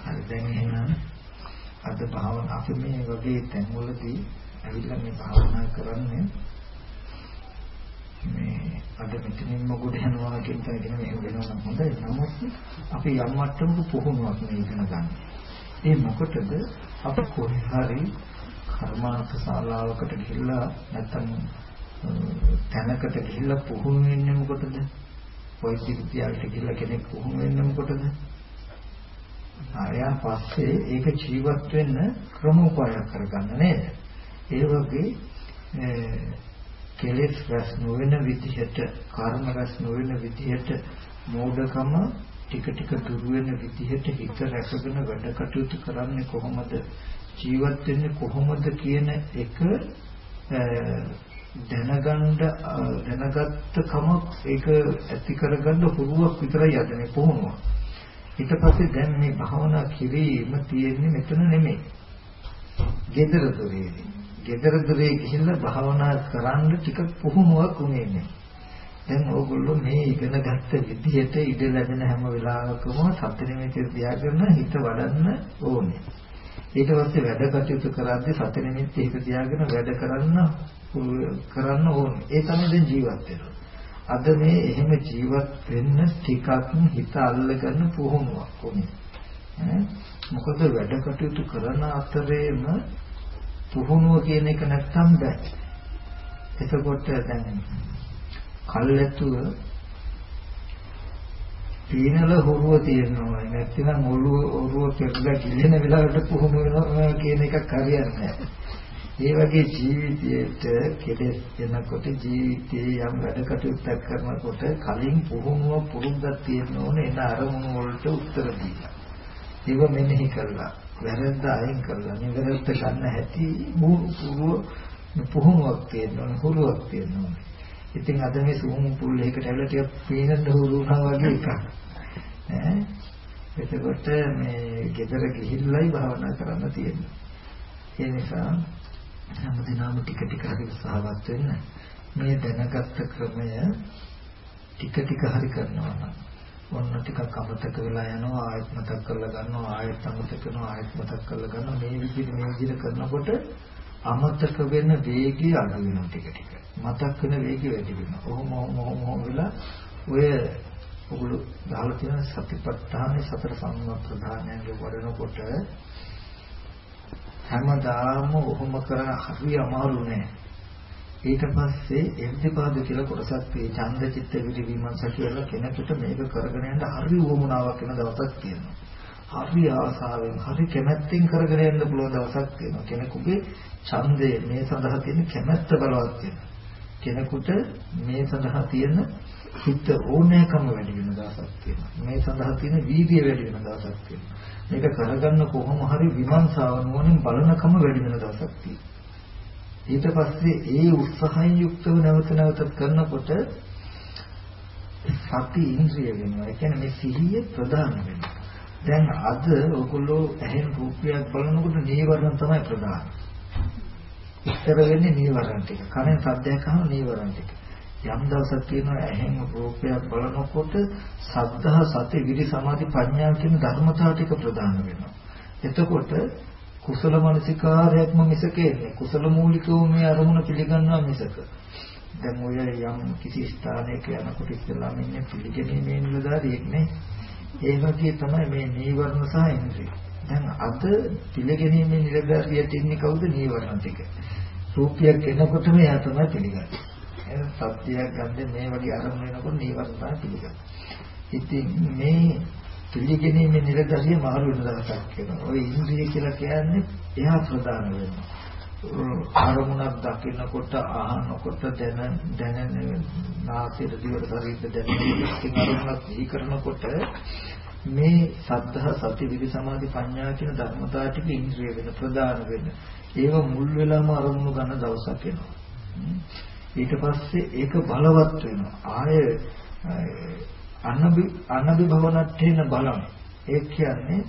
හරි දැන් එහෙනම් අද භාවනා අපි මේ වගේ තැන්වලදී ඇවිල්ලා මේ භාවනා කරන්නේ මේ අද මෙතනින් මොකද යනවා කියන තැනකින් මේ වෙනවා නම් හොඳයි. නමුත් අපි යම් මට්ටමක පුහුණුවක් මේ ඉගෙන ගන්න. ඒ මොකටද අපි කොහේ හරි කර්මාන්ත ශාලාවකට ගිහිල්ලා නැත්නම් තැනකට ගිහිල්ලා පුහුණු වෙන්නේ මොකටද? වෛද්‍ය විද්‍යාලයට ගිහිල්ලා කෙනෙක් පුහුණු වෙන්නේ මොකටද? ආයා පස්සේ ඒක ජීවත් වෙන්න ක්‍රම උපායක් කරගන්න නේද? ඒ වගේ කෙලෙස් රැස් නොවන විදිහට කර්ම රැස් නොවන විදිහට මෝඩකම ටික ටික දුර වෙන විදිහට හිත රැකගෙන වැඩ කටයුතු කරන්නේ කොහොමද ජීවත් වෙන්නේ කොහොමද කියන එක දැනගන්න දැනගත්ත කමක් ඒක ඇති කරගන්න හුරුවක් විතරයි යදනේ පුහුණුව. ඊට පස්සේ දැන් මේ භාවනා කිරීම තියෙන්නේ මෙතන නෙමෙයි. gedara dorේදී. Gedara dorේ ගිහිල්ලා භාවනා කරන්න ටික පුහුණුවක් උනේ නැහැ. දැන් ඕගොල්ලෝ මේ ඉගෙන ගත්ත විදිහට ඉඩ ලැබෙන හැම වෙලාවකම සත්‍ය නිමිති තියාගෙන හිත වඩන්න ඕනේ. ඊට පස්සේ වැඩ කටයුතු කරද්දී සත්‍ය නිමිති හිත තියාගෙන වැඩ කරන්න කරන්න ඕනේ. ඒ තමයි දැන් ජීවත් වෙනවා. අද මේ එහෙම ජීවත් වෙන්න ටිකක් හිත අල්ලගන්න පුහුණුවක් උනේ. මොකද වැඩ කටයුතු කරන අතරේම පුහුණුව කියන එක නැත්තම් බෑ. එතකොට දැන් කල්ැතුව පීනල හොරුව තියෙනවා නැත්නම් ඔළුව ඔරුව පෙරලා ගිලෙන වෙලාවට පුහුණු වෙනවා කියන එකක් හරියන්නේ ඒ වගේ ජීවිතයට කෙලෙස් එනකොට ජීවිතයේ යම් වැඩ කටයුත්තක් කරනකොට කලින් පුහුණුව පුරුද්දක් තියෙන්න ඕනේ එන අරමුණු වලට උත්තර දීලා. ඒව මෙනෙහි කරලා වැරද්ද අයින් කරලා නිවැරද්ද ගන්න හැටි පුහුණුවක් තියෙන්න ඕනේ හුරුවක් තියෙන්න ඕනේ. ඉතින් අද මේ සූම් පුල් එකකට ඇවිල්ලා ටිකක් පේනද හුරුනා වගේ එකක්. ඈ එතකොට මේ ගෙදර ගිහිල්ලයි භාවනා කරන්න තියෙන්නේ. ඒ නිසා හැමදිනම ටික ටික හරි උත්සාහවත් වෙන්න. මේ දැනගත්ත ක්‍රමය ටික ටික හරි කරනවා නම් ඔන්න ටිකක් අමතක වෙලා යනවා ආයෙත් මතක් කරලා ගන්නවා ආයෙත් අමතක කරනවා ආයෙත් මතක් කරලා ගන්නවා. මේ විදිහට මේ විදිහට කරනකොට අමතක වෙන වේගය අඩු වෙනවා ටික ටික. මතක් වෙන වේගය වැඩි වෙනවා. ඔහොම ඔහොම ඔහොම වෙලා ඔය ඔගොල්ලෝ දාලා තියෙන සතිපට්ඨානේ සතර සම්මා ප්‍රධානයන්ගේ වඩනකොට හැමදාම ඔහොම කරන හරි අමාරු නෑ. ඊට පස්සේ එර්ධපාද කියලා කොටසක් මේ ඡන්ද චිත්ත විරි විමර්ශ කියලා කෙනෙකුට මේක කරගෙන යන්න හරි උවමනාවක් වෙන දවසක් තියෙනවා. හරි ආසාවෙන් හරි කැමැත්තෙන් කරගෙන යන්න පුළුවන් දවසක් තියෙනවා. කෙනෙකුගේ ඡන්දය මේ සඳහා තියෙන කැමැත්ත බලවත් වෙනවා. කෙනෙකුට මේ සඳහා තියෙන හිත ඕනෑකම වැඩි වෙන දවසක් තියෙනවා. මේ සඳහා තියෙන වීර්යය වැඩි වෙන දවසක් තියෙනවා. මේක කරගන්න කොහොම හරි විමර්ශාව නුවණින් බලනකම වැඩි වෙන දවසක් තියෙනවා. ඊට පස්සේ ඒ උත්සාහයෙන් යුක්තව නැවත නැවතත් කරනකොට සති ඉන්ද්‍රිය වෙනවා. ඒ කියන්නේ මේ සිහිය ප්‍රධාන වෙනවා. දැන් අද ඔයගොල්ලෝ ඇහෙන රූපයක් බලනකොට නීවරණ තමයි ප්‍රධාන. ඉස්සර වෙන්නේ නීවරණ ටික. කනෙන් සද්දයක් අහන නීවරණ ටික. යම් දවසක් තියෙනවා ඇහෙන රූපයක් බලනකොට සද්ධා සති විරි සමාධි ප්‍රඥා කියන ධර්මතාව ටික ප්‍රධාන වෙනවා. එතකොට කුසල මනසිකාරයක්ම මිසක එන්නේ. කුසල මූලිකව මේ අරමුණ පිළිගන්නවා මිසක. දැන් ඔය යම් කිසි ස්ථානයක යනකොට ඉස්සෙල්ලාම ඉන්නේ පිළිගැනීමේ නිලධාරියෙක් නේ. ඒ වගේ තමයි මේ නීවරණ සහ ඉන්ද්‍රිය. දැන් අද පිළිගැනීමේ නිලධාරියට ඉන්නේ කවුද? නීවරණ ටික. රූපයක් එනකොටම එයා තමයි පිළිගන්නේ. එහෙනම් සත්‍යයක් ගන්න මේ වගේ අරමුණ එනකොට නීවරණ තමයි පිළිගන්නේ. ඉතින් මේ පිළිගැනීමේ නිරදසිය මාරු වෙන දවසක් වෙනවා. ඔය ඉන්ද්‍රිය කියලා කියන්නේ එහා ප්‍රදාන වෙනවා. ආරමුණක් දකිනකොට අහනකොට දැන දැනෙන නාසයට දිවට ශරීරයට දැනෙන ආරමුණක් සිහි කරනකොට මේ සද්ධා සති විදි සමාධි ප්‍රඥා කියන ධර්මතා ටික ඉන්ද්‍රිය වෙන ප්‍රදාන වෙන ඒව මුල් වෙලාම අරමුණු ගන්න දවසක් එනවා. ඊට පස්සේ ඒක බලවත් වෙනවා. ආය අනබි අනබි භවනට්ඨේන බලම් ඒ කියන්නේ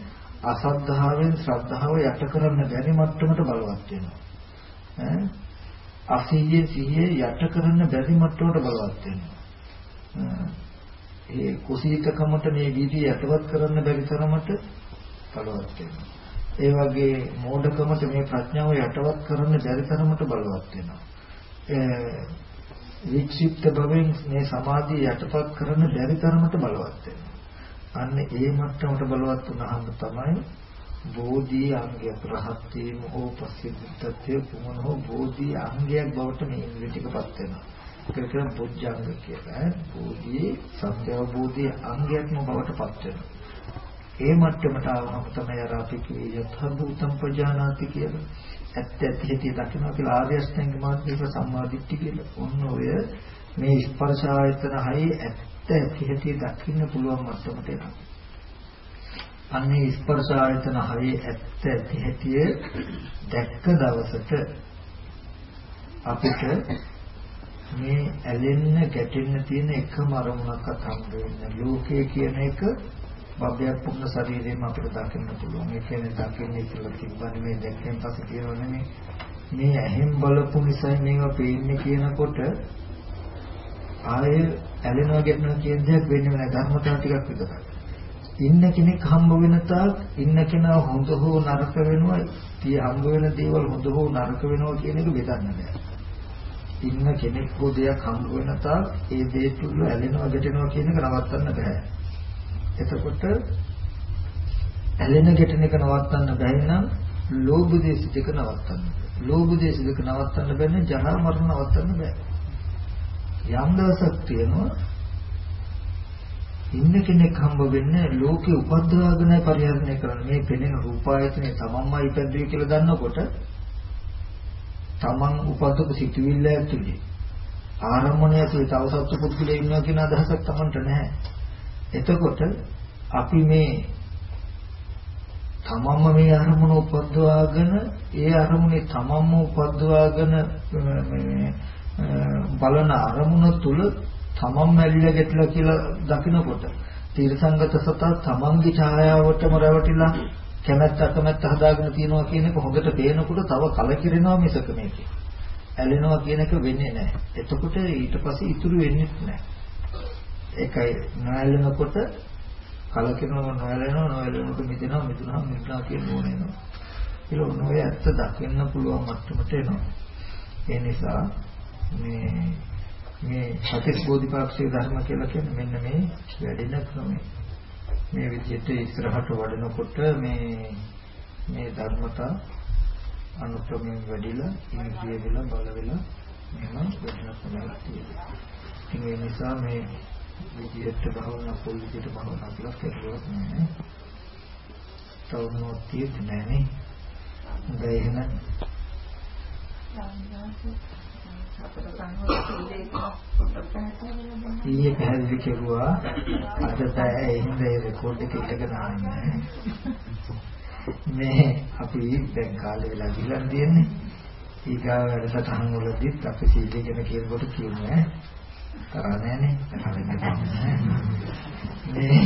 අසද්ධාවෙන් ශ්‍රද්ධාව යට කරන්න බැරි මට්ටමට බලවත් වෙනවා. ඈ? අසීයේ සිහියේ යට කරන්න බැරි මට්ටමට බලවත් වෙනවා. ඒ කුසීතකමට මේ විදි යටවත් කරන්න බැරි තරමට බලවත් වෙනවා. ඒ වගේ මෝඩකමට මේ ප්‍රඥාව යටවත් කරන්න බැරි තරමට බලවත් වෙනවා. වික්ෂිප්ත භවෙන් මේ සමාධිය යටපත් කරන්න බැරි තරමට බලවත් වෙනවා. අන්න ඒ මට්ටමට බලවත් වුණාම තමයි බෝධි අංගයක් රහත් වීම හෝ ප්‍රසිද්ධත්වයේ කුමන හෝ බෝධි අංගයක් බවට මේ ඉන්ද්‍රිය ටිකපත් වෙනවා. ඒක කියන බොජ්ජංග කියලා. බෝධි සත්‍ය අවබෝධි අංගයක්ම බවට පත් වෙනවා. ඒ මට්ටමට ආවම තමයි අර අපි කියේ යථ භූතම් පජානාති කියලා. ඇත්ත ඇති හැටි දකිනවා කියලා ආර්ය අෂ්ටාංග මාර්ගයක සම්මාදිට්ඨිය කියලා. ඔන්න ඔය මේ ස්පර්ශ ආයතන හයේ ඇත්ත ඇති හැටි දකින්න පුළුවන් මට්ටමට එනවා. අන්නේ ස්පර්ශ ආයතන හයේ ඇත්ත ඇති හැටි දැක්ක දවසට අපිට මේ ඇලෙන්න ගැටෙන්න තියෙන එකම අරමුණක්වත් හම්බ වෙන්නේ ලෝකය කියන එක බබ්බයක් පුන්න ශරීරයෙන්ම අපිට දකින්න පුළුවන්. ඒ කියන්නේ දකින්නේ කියලා තිබ්බනේ මේ දැක්කෙන් පස්සේ කියනව නෙමෙයි. මේ ඇහෙන් බලපු නිසා මේවා පේන්නේ කියනකොට ආයේ ඇලෙනවා ගෙටනවා කියන දෙයක් වෙන්නේ නැහැ ධර්මතාව ටිකක් විතරයි. ඉන්න කෙනෙක් හම්බ වෙන තාක් ඉන්න කෙනා හොඳ හෝ නරක වෙනවා. tie හම්බ වෙන දේවල් හොඳ හෝ නරක වෙනවා කියන එක බෙදන්න බෑ. ඉන්න කෙනෙක් හෝ දෙයක් හම්බ වෙන තාක් ඒ දේ තුල ඇලෙනවා ගැටෙනවා කියන එක නවත්තන්න බෑ. එතකොට ඇලෙන ගැටෙන එක නවත්තන්න බැහැ නම් ලෝභ දේශ දෙක නවත්තන්න. ලෝභ දේශ දෙක නවත්තන්න බැන්නේ ජරා මරණ නවත්තන්න බෑ. යම් දවසක් තියෙනවා ඉන්න කෙනෙක් හම්බ වෙන්නේ ලෝකේ උපද්දවාගෙන පරිහරණය කරන්න මේ පෙනෙන රූපායතනේ තමන්මයි ඉපදුවේ කියලා දන්නකොට තමන් උපද්දපු සිතුවිල්ල ඇතුලේ ආරම්භණය ඇතුලේ තව සත්‍ය පුද්ගලයෙක් ඉන්නවා කියන අදහසක් තමන්ට නැහැ. එතකොට අපි මේ තමන්ම මේ අරමුණ උපද්දවාගෙන ඒ අරමුණේ තමන්ම උපද්දවාගෙන මේ බලන අරමුණ තුල තමන්ම ඇලිලා ගැටලා කියලා දකිනකොට තීරසංගත සත තමන්ගේ ඡායාවටම රැවටිලා කැමැත්ත අකමැත්ත හදාගෙන තියනවා කියන එක හොඳට පේනකොට තව කලකිරෙනවා මිසක මේකේ. ඇලෙනවා කියන එක වෙන්නේ නැහැ. එතකොට ඊට පස්සේ ඉතුරු වෙන්නේ නැහැ. ඒකයි නොඇලෙනකොට කලකිරෙනවා නොඇලෙනවා නොඇලෙනකොට මිදෙනවා මිදුණා මිදුණා කියන ඕනේනවා. ඒක නොය ඇත්ත දකින්න පුළුවන් මට්ටමට එනවා. ඒ නිසා මේ මේ සතිස් බෝධිපාක්ෂික ධර්ම කියලා කියන්නේ මෙන්න මේ වැඩෙන ක්‍රමය. මේ විදිහට ඉස්සරහට වඩනකොට මේ මේ ධර්මතා අනුක්‍රමයෙන් වැඩිලා ඉන්ද්‍රිය වෙලා බල වෙලා මෙහෙම වැඩෙන ක්‍රමයක් තියෙනවා. ඒ නිසා මේ විදිහට භවනා පොල් විදිහට භවනා කියලා කෙරුවොත් නෑ. තවමත් තියෙන්නේ නෑනේ. හොඳයි එහෙනම් ඊයේ පැහැදිලි කෙරුවා අද තෑ ඉන්නේ රෙකෝඩ් එක ඉගෙන ගන්න. මේ අපි දැන් කාලේ වෙලා ගිහලා තියෙන්නේ. ඊගාව වැඩසටහන් වලදීත් අපි සීලය ගැන කියනකොට කියන්නේ තරහ නෑනේ. මේ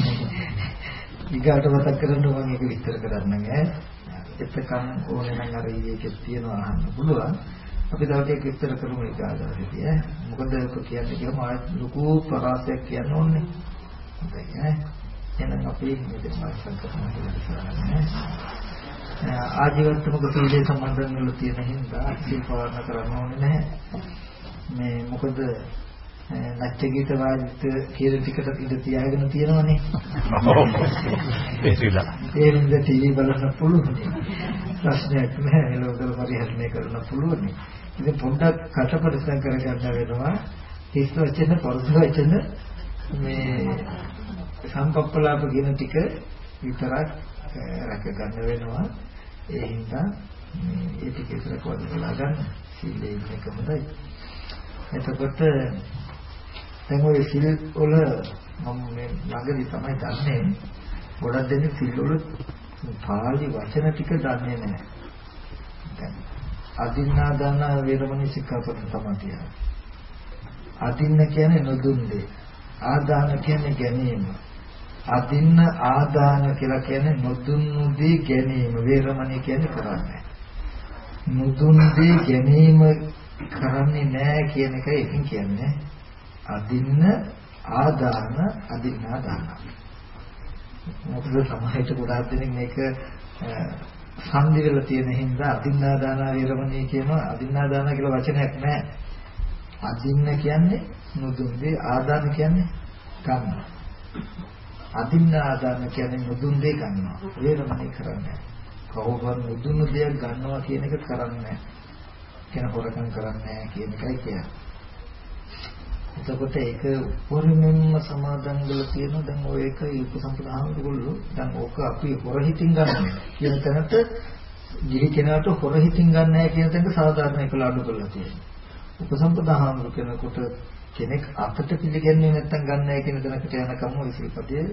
ඊගාට මතක් කරන්න මම මේක විස්තර කරන්න නෑ. එතකන් ඕනේ නම් අර ඊයේ තියෙනවා අහන්න පුළුවන්. අපි තව ටිකක් විස්තර කරමු ඒක ආදාරෙදී ඈ. මොකද ඒක කියන්නේ කියම ආයත ලොකු ප්‍රකාශයක් කියන්න ඕනේ. හොඳයි ඈ. එහෙනම් අපි මෙතන මාසන් කරනවා කියලා ආජීවත්වක සීලේ සම්බන්ධයෙන් වල තියෙන හින්දා සීල් පාලන කරන්න ඕනේ නැහැ. මේ මොකද නැච්ච ගීත වාදිත කියන ටිකට ඉඳ තියාගෙන තියෙනවනේ. ඒ හින්දා ටීවී බලන්න පුළුවන්. ප්‍රශ්නයක් නැහැ. ලෝකවල පරිහරණය කරන්න පුළුවන්. ඉතින් පොඩ්ඩක් කට පරිස්සම් කරගන්න වෙනවා. හිස් වචන පොරොත්තු වචන මේ සම්පප්පලාප කියන ටික විතරක් රැක ගන්න වෙනවා. ඒ හින්දා මේ ටික විතර කොහොමද ගන්න සීලේ ඉන්න කොහොමදයි. එතකොට දැන් ඔය සිල් වල මම මේ ළඟදී තමයි දන්නේ ගොඩක් දෙනෙක් සිල් වල පාලි වචන ටික දන්නේ නැහැ. දැන් අදින්නා දාන වේරමණී සික්ඛාපද තමයි කියන්නේ. අදින්න කියන්නේ නොදුන් දෙය. ආදාන කියන්නේ ගැනීම. අදින්න ආදාන කියලා කියන්නේ නොදුන්නු දේ ගැනීම. වේරමණී කියන්නේ කරන්නේ. නොදුන් දේ ගැනීම කරන්නේ නැහැ කියන එක එකින් කියන්නේ. අදින්න ආදාන අදින්නා දාන. මොකද සමහරට ගොඩාක් දෙනෙක් මේක සංදි වෙලා තියෙන හින්දා අදින්නා දාන වේරමණී කියනවා අදින්නා දාන කියලා වචනයක් නැහැ. අදින්න කියන්නේ නුදුන් දේ ආදාන කියන්නේ ගන්නවා. අදින්නා ආදාන කියන්නේ නුදුන් දේ ගන්නවා. වේරමණී කරන්නේ. කවුරුන් නුදුන් දෙයක් ගන්නවා කියන එක කරන්නේ නැහැ. කියන හොරකම් කරන්නේ නැහැ කියන එකයි කියන්නේ. එතකොට ඒක උපරිමයෙන්ම සමාදන් වල තියෙන දැන් ඔය එක උපසම්පදාහමගොල්ලෝ දැන් ඕක අපි හොරහිතින් ගන්න කියන තැනට ගිහි කෙනාට හොරහිතින් ගන්න නැහැ කියන තැනට සාධාරණ කළ අඩු කරලා තියෙනවා. උපසම්පදාහමග කෙනෙකුට කෙනෙක් අතට පිළිගන්නේ නැත්නම් ගන්න නැහැ කියන තැනකට යනකම් ඔය සිල්පදයේ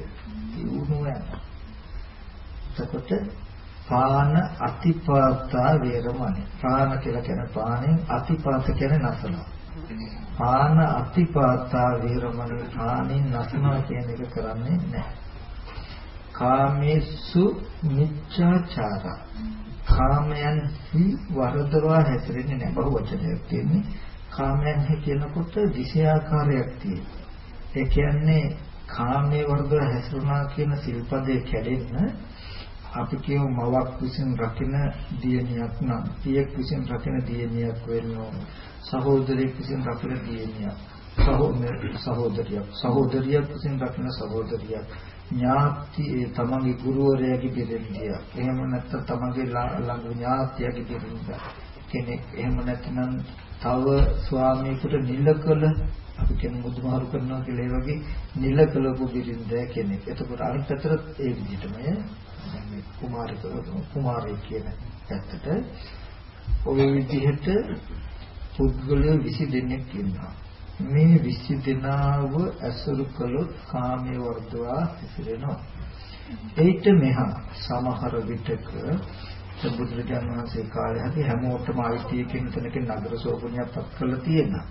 දියුණුව යනවා. එතකොට පාන අතිපාතා වේරමණී. පාන කියලා කියන පානෙන් අතිපාත කියන්නේ නසනවා. පාන අතිපාතා වීරමණී පානින් නසනවා කියන එක කරන්නේ නැහැ. කාමේසු මිච්ඡාචාර කාමයන් හි වරදවා හැසිරෙන්නේ නැහැ බහුවචනයක් තියෙන්නේ කාමයන් කියනකොට විෂයාකාරයක් තියෙනවා. ඒ කියන්නේ කාමයේ වර්ග හැසිරුණා කියන සිල්පදේ කැඩෙන්න අපි කියමු මවක් විසින් රකින දියණියක් නම් පියෙක් විසින් රකින දියණියක් වෙන්න ඕන. සහෝදරයෙක් විසින් රකින දියණියක්. සහෝදරියක් සහෝදරියක් විසින් රකින සහෝදරියක් ඥාති තමන්ගේ ගුරුවරයාගේ බිරිඳිය. එහෙම නැත්නම් තමන්ගේ ළඟ ඥාතියගේ බිරිඳ. කෙනෙක් එහෙම නැත්නම් තව ස්වාමීකට නිලකල අපි කියන බුදුමහරු කරනවා කියලා ඒ වගේ නිලකලපු බිරිඳ කෙනෙක්. එතකොට අනිත් පැත්තට ඒ විදිහටමයි මේ කුමාරික කුමාරී කියන පැත්තට ඔය විදිහට පුද්ගලයෝ 20 දෙනෙක් ඉන්නවා. මේ 20 දෙනාව ඇසුරු කළොත් කාමයේ වර්ධවා ඉතිරෙනවා. ඒිට මෙහා සමහර විටක බුදුරජාණන් වහන්සේ කාලේ හැටි හැමෝටම ආයිතිය කියන තැනක නගර සෝපනියක් පත් කරලා තියෙනවා.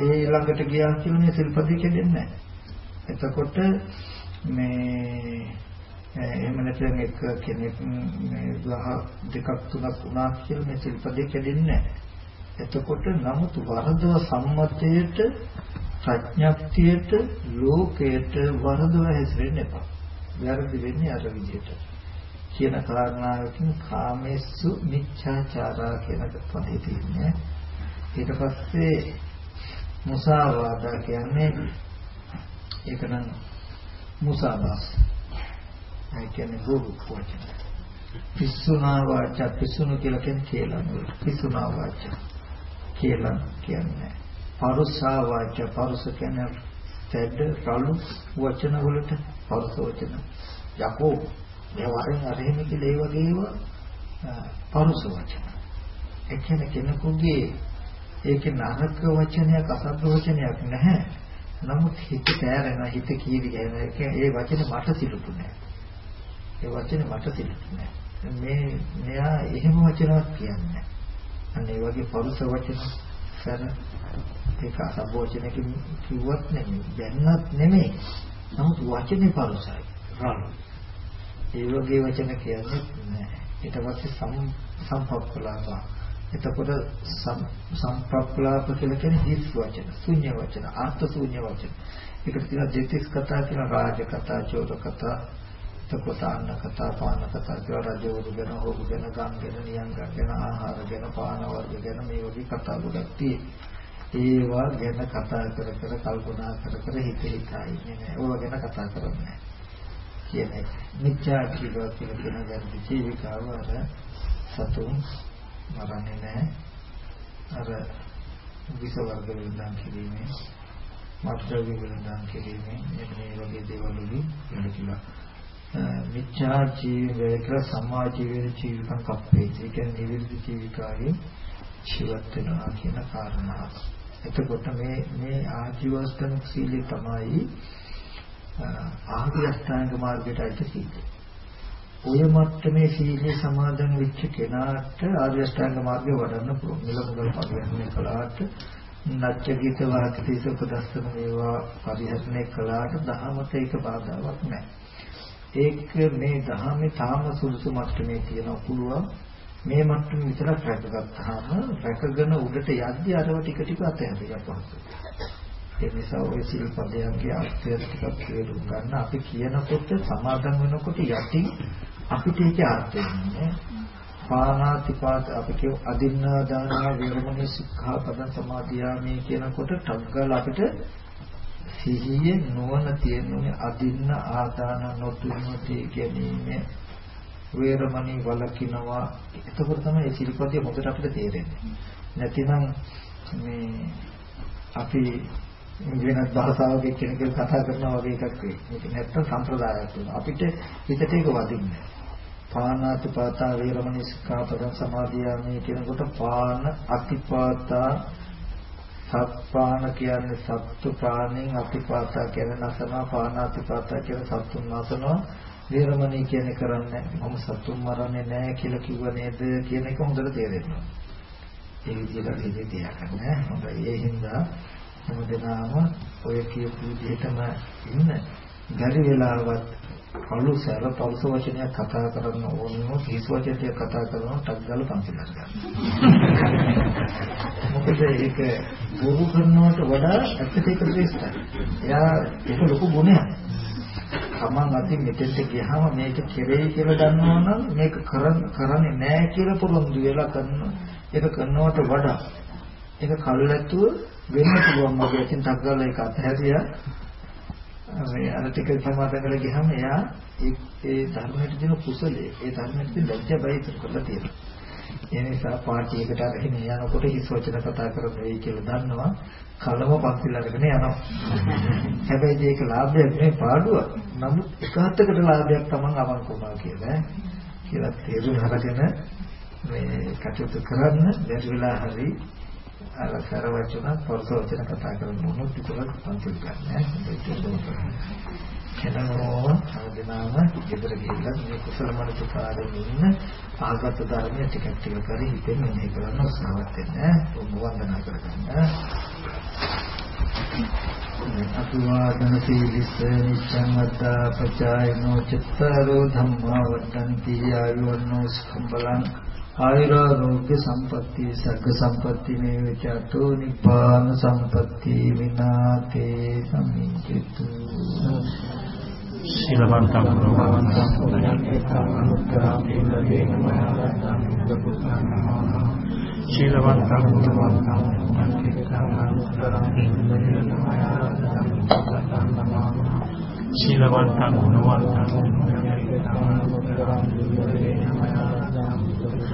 ඒ ළඟට ගියා කියන්නේ සිල්පදී කෙදෙන්නේ නැහැ. එතකොට මේ එහෙම නැත්නම් එක කෙනෙක් මේ විවාහ දෙකක් තුනක් වුණා කියලා මේ සිල්පදේ කැඩෙන්නේ නැහැ. එතකොට නමුත් වරදව සම්මතයට ප්‍රඥප්තියට ලෝකයට වරදව හැසිරෙන්න එපා. වැරදි වෙන්නේ අර විදිහට. කියන කාරණාවකින් කාමේසු මිච්ඡාචාරා කියන පදේ තියෙන්නේ. ඊට පස්සේ මුසාවාදා කියන්නේ ඒක නම් මුසාවාස. ඒ කියන්නේ බොරු වචන. පිස්සුනා වාචා පිස්සුණු කියලා කියන්නේ කියලා නෙවෙයි. පිස්සුනා වාචා කියලා කියන්නේ. පරුසා වාචා පරුස කියන්නේ තැඩ රළු වචන වලට පරුස වචන. යකෝ මේ වරින් අරහෙම කියලා ඒ වගේ ඒවා පරුස වචන. ඒ කියන්නේ කෙනෙකුගේ ඒකේ නරක වචනයක් අසභ්‍ය වචනයක් නැහැ. නමුත් හිත තෑරෙන හිත කීවි කියන එක ඒ වචනේ මට සිලුතු නෑ. ඒ වචනේ මට සිලුතු නෑ. මේ මෙයා එහෙම වචනවත් කියන්නේ. අන්න ඒ වගේ පරුස වචන සර ඒක අසභ්‍ය වචනකින් කිව්වත් නෙමෙයි. දැන්නත් නෙමෙයි. නමුත් වචනේ පරුසයි. රළු. ඒ වගේ වචන කියන්නේ නැහැ. ඊට පස්සේ සම්පප්පලාපා එතකොට සම්ප්‍රප්ලාප කියලා කියන්නේ හිස් වචන, ශුන්‍ය වචන, අර්ථ ශුන්‍ය වචන. ඒකට තියෙනවා දෙතිස් කතා කියන රාජ කතා, චෝර කතා, එතකොට අන්න කතා, පාන කතා කියලා රජවරු ගැන, හොරු ගැන, ගම් ගැන, නියම් ගැන, ආහාර ගැන, පාන වර්ග ගැන මේ වගේ කතා ගොඩක් තියෙනවා. ඒවා ගැන කතා කර කර කල්පනා කර කර හිත හිතා ඉන්නේ නැහැ. ඕවා ගැන කතා කරන්නේ නැහැ. කියන එක. මිත්‍යා කියලා කියන ගැන ජීවිකාව අර සතුන් මරන්නේ නැහැ. අර විස වර්ග වලින් කිරීමේ මාත්‍රාවි වලින් කිරීමේ මේ වගේ දේවල් වලින් වෙනකිලා මිච්ඡා ජීවිතයක සමාජ ජීවිතයක කප්පේ ඒ කියන්නේ නිවිද ජීවිකාවේ ජීවත් වෙනවා කියන කාරණාව. එතකොට මේ මේ ආජීවස්තන සීලය තමයි ආර්ය අෂ්ටාංග මාර්ගයට අයිති සීලය. ඔය මට්ටමේ සීලේ සමාදන් වෙච්ච කෙනාට ආර්ය අෂ්ටාංග මාර්ගය වඩන්න පුළුවන්. මෙල මුදල් පරිහරණය කළාට නච්ච ගීත වාක්‍යතිස උපදස්සන මේවා පරිහරණය කළාට දහමට ඒක බාධාවක් නැහැ. ඒක මේ දහමේ තාම සුදුසු මට්ටමේ තියෙන පුළුවන්. මේ මට්ටම විතරක් රැකගත්තාම රැකගෙන උඩට යද්දි අරව ටික ටික අතහැරියක් පහසුයි. ඒ නිසා ওই සිල්පදයන්ගේ අර්ථය ටිකක් තේරුම් ගන්න අපි කියනකොට සමාදන් වෙනකොට යටින් අපිට ඒක අර්ථය නෑ. පානාතිපාත අපි කියු අදින්නා දානා වේරමණී සික්ඛාපද සමාදියාමේ කියනකොට ටග්ගල අපිට සිහියේ නොවන තියෙනුනේ අදින්න ආදාන නොතුනති ගැනීම වේරමණී වලකිනවා එතකොට තමයි මේ සිල්පදේ හොඳට අපිට තේරෙන්නේ නැතිනම් මේ අපි වෙනත් භාෂාවක කෙනෙක් කතා කරනවා වගේ එකක් වෙයි. මේක නැත්තම් සම්ප්‍රදායක් වෙනවා. අපිට හිතට ඒක වදින්නේ. පානාති පාතා වේරමණී සික්ඛාපදං සමාදියාමි කියනකොට පාන අතිපාතා සත්පාන කියන්නේ සත්තු ප්‍රාණෙන් අතිපාතා කියන්නේ නසනවා පානාතිපාතා කියන්නේ සත්තුන් නසනවා වේරමණී කියන්නේ කරන්නේ මම සත්තුන් මරන්නේ නැහැ කියලා කිව්ව නේද කියන එක හොඳට තේරෙනවා. ඒ විදිහට ඉතින් තියාගන්න. හොඳයි ඒ හින්දා හැමදෙනාම ඔය කියපු විදිහටම ඉන්න බැරි වෙලාවත් කළු සැර පෞස වචනයක් කතා කරන්න ඕනෝ හිස් වචනයක් කතා කරනවා ටක් ගාලා පන්සිල් ගන්න. මොකද ඒක බොරු කරනවට වඩා ඇත්තට ඒක ශ්‍රේෂ්ඨයි. එයා ඒක ලොකු ගුණයක්. Taman අතින් මෙතෙන්ට ගියාම මේක කෙරෙයි කියලා දන්නවනම් මේක කරන්නේ නැහැ කියලා පොරොන්දු වෙලා කරන ඒක කරනවට වඩා ඒක කල්ැතුව වෙන්න පුළුවන් වගේ අතින් තක්ගාලා ඒක අතහැරියා මේ අර ටික සමාදන් කරලා ගියාම එයා ඒ ඒ ධර්මයට දෙන කුසලයේ ඒ ධර්මයට දෙන ලැජ්ජා බය කරලා තියෙනවා. ඒ නිසා පාටි එකට අරගෙන යනකොට හිස් වචන කතා කරන්නේ කියලා දන්නවා. කලම පන්සිල් අරගෙන යනවා. හැබැයි ඒක ලාභයක් නෙවෙයි පාඩුවක්. නමුත් එක හතකට ලාභයක් Taman අවංක වුණා කියලා කියලා තේරුම් අරගෙන මේ කටයුතු කරන්න බැරි වෙලා හරි අර සර වචන පොරස වචන කතා කරන මොනොත් විතරක් පන්සිල් ගන්න. ඒක කෙනනෝම හැමදෙනාම ගෙදර ගිහිල්ලා මේ කුසල මනසකාරයෙන් ඉන්න ආගත ධර්මයේ ටිකක් ටික කරි හිතෙන් මෙහෙ කරන්න උත්සාහවත් වෙන්න. ඔබ වන්දනා කරගන්න. අතුවාදන සීලිස නිච්ඡං වද්දා පචායනෝ චත්තාරෝ ධම්මා වද්දන්ති ආයුවන්නෝ ස්කම්බලං ආයුරෝග්‍ය සම්පatti සග්ග සම්පatti මේ විචතෝ නිපාන සම්පatti විනාතේ සම්මිච්ඡතු. සීලවන්තං ගුණවන්තං සීලවන්තං ගුණවන්තං සීලවන්තං ගුණවන්තං